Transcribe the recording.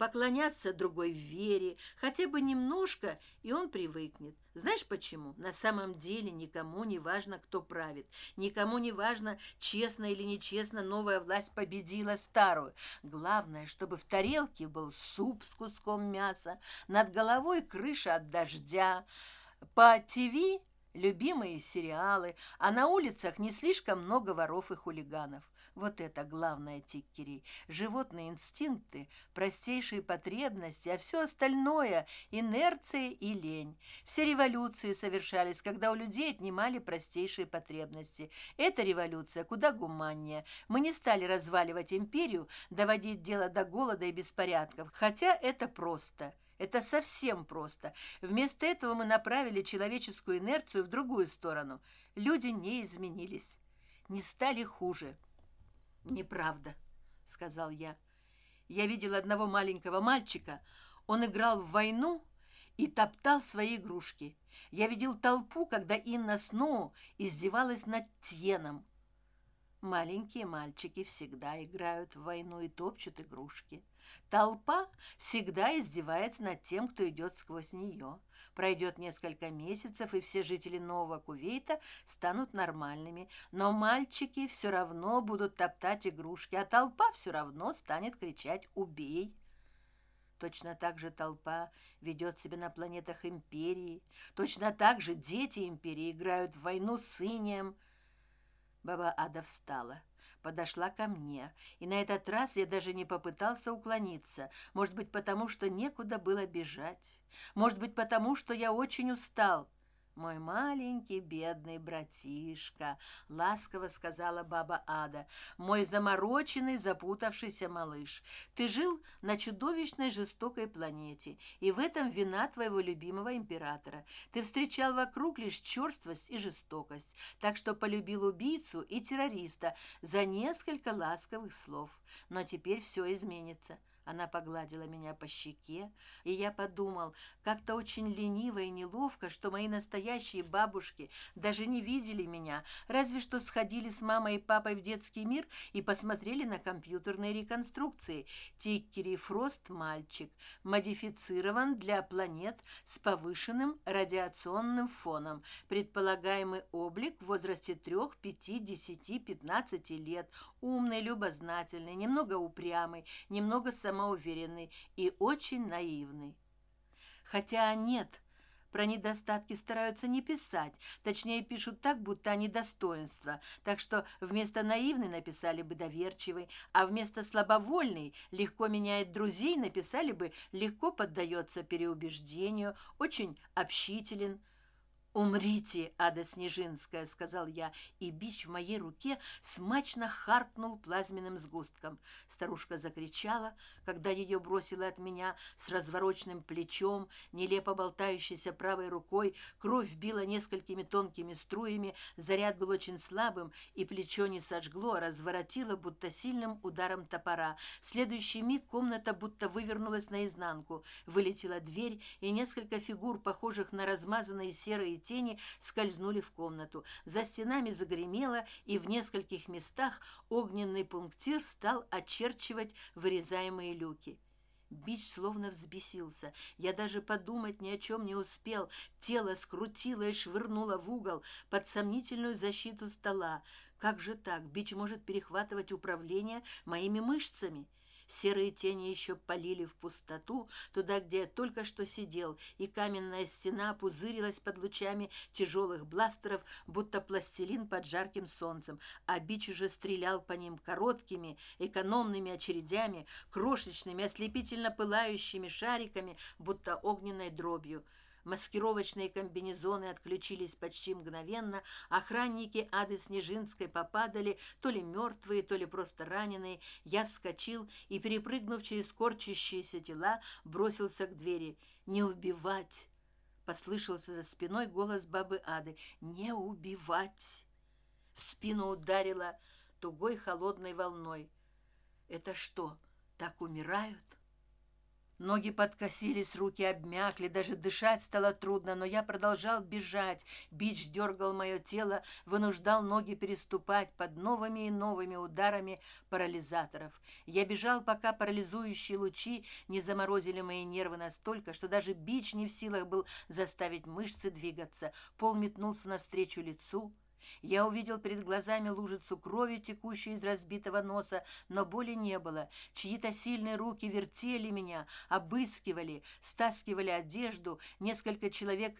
поклоняться другой вере, хотя бы немножко, и он привыкнет. Знаешь почему? На самом деле никому не важно, кто правит. Никому не важно, честно или нечестно новая власть победила старую. Главное, чтобы в тарелке был суп с куском мяса, над головой крыша от дождя, по ТВ любимые сериалы, а на улицах не слишком много воров и хулиганов. Вот это главное тиккерей. Животные инстинкты, простейшие потребности, а все остальное – инерция и лень. Все революции совершались, когда у людей отнимали простейшие потребности. Эта революция куда гуманнее. Мы не стали разваливать империю, доводить дело до голода и беспорядков, хотя это просто – это совсем просто. Вместо этого мы направили человеческую инерцию в другую сторону. Люди не изменились, не стали хуже. «Неправда», — сказал я. «Я видел одного маленького мальчика. Он играл в войну и топтал свои игрушки. Я видел толпу, когда Инна Сноу издевалась над Тьеном. Маленькие мальчики всегда играют в войну и топчут игрушки. Толпа всегда издевается над тем, кто идет сквозь нее. Пройдет несколько месяцев, и все жители Нового Кувейта станут нормальными, но мальчики все равно будут топтать игрушки, а толпа все равно станет кричать «Убей!». Точно так же толпа ведет себя на планетах Империи. Точно так же дети Империи играют в войну с инием – баба ада встала подошла ко мне и на этот раз я даже не попытался уклониться. Может быть потому что некуда было бежать. Может быть потому что я очень устал мой маленький бедный братишка ласково сказала баба ада. Мой замороченный запутавшийся малыш. Ты жил на чудовищной жестокой планете и в этом вина твоего любимого императора. Ты встречал вокруг лишь черствость и жестокость так что полюбил убийцу и террориста за несколько ласковых слов. Но теперь все изменится она погладила меня по щеке и я подумал как то очень лениво и неловко что мои настоящие бабушки даже не видели меня разве что сходили с мамой и папой в детский мир и посмотрели на компьютерные реконструкции. Тиккери фрост мальчик модифицирован для планет с повышенным радиационным фоном. Предполагаемый облик в возрасте трех пяти десяти пятнадцати лет. Умный любознательный немного упрямый немного самоуверенный и очень наивный. Хотя нет про недостатки стараются не писать точнее пишут так будто они достоинства. Так что вместо наивный написали бы доверчивый а вместо слабовольный легко меняет друзей написали бы легко поддается переубеждению очень общителен умрите ада снежинская сказал я и бич в моей руке смачно харкнул плазменным сгустком. Старушка закричала когда ее бросила от меня с развороченным плечом нелепо болтающейся правой рукой. Кровь била несколькими тонкими струями заряд был очень слабым и плечо не сожгло а разворотило будто сильным ударом топора. В следующий миг комната будто вывернулась наизнанку. Вылетела дверь и несколько фигур похожих на размазанные серые тени скользнули в комнату. За стенами загремело и в нескольких местах огненный пунктир стал очерчивать вырезаемые люки. Бич словно взбесился. Я даже подумать ни о чем не успел. Тело скрутило и швырнуло в угол под сомнительную защиту стола. Как же так? Бич может перехватывать управление моими мышцами серые тени еще полили в пустоту туда где только что сидел и каменная стена пузырилась под лучами тяжелых бластеров будто пластилин под жарким солнцем. А бич уже стрелял по ним короткими экономными очередями крошечными ослепительно пылающими шариками будто огненной дробью маскировочные комбинезоны отключились почти мгновенно. Охранники ады снежинской попадали то ли мертвые то ли просто раненые. Я вскочил и перепрыгнув через корчащиеся тела бросился к двери. Не убивать послышался за спиной голос бабы ады. Не убивать в спину ударила тугой холодной волной. Это что так умирают ноги подкосились руки обмякли даже дышать стало трудно но я продолжал бежать. Бич дергал мое тело вынуждал ноги переступать под новыми и новыми ударами парализаторов. Я бежал пока парализующие лучи не заморозили мои нервы настолько что даже бич не в силах был заставить мышцы двигаться. Пол метнулся навстречу лицу я увидел перед глазами лужицу крови текущую из разбитого носа но боли не было. Чьи то сильные руки вертели меня обыскивали стаскивали одежду. Несколько человек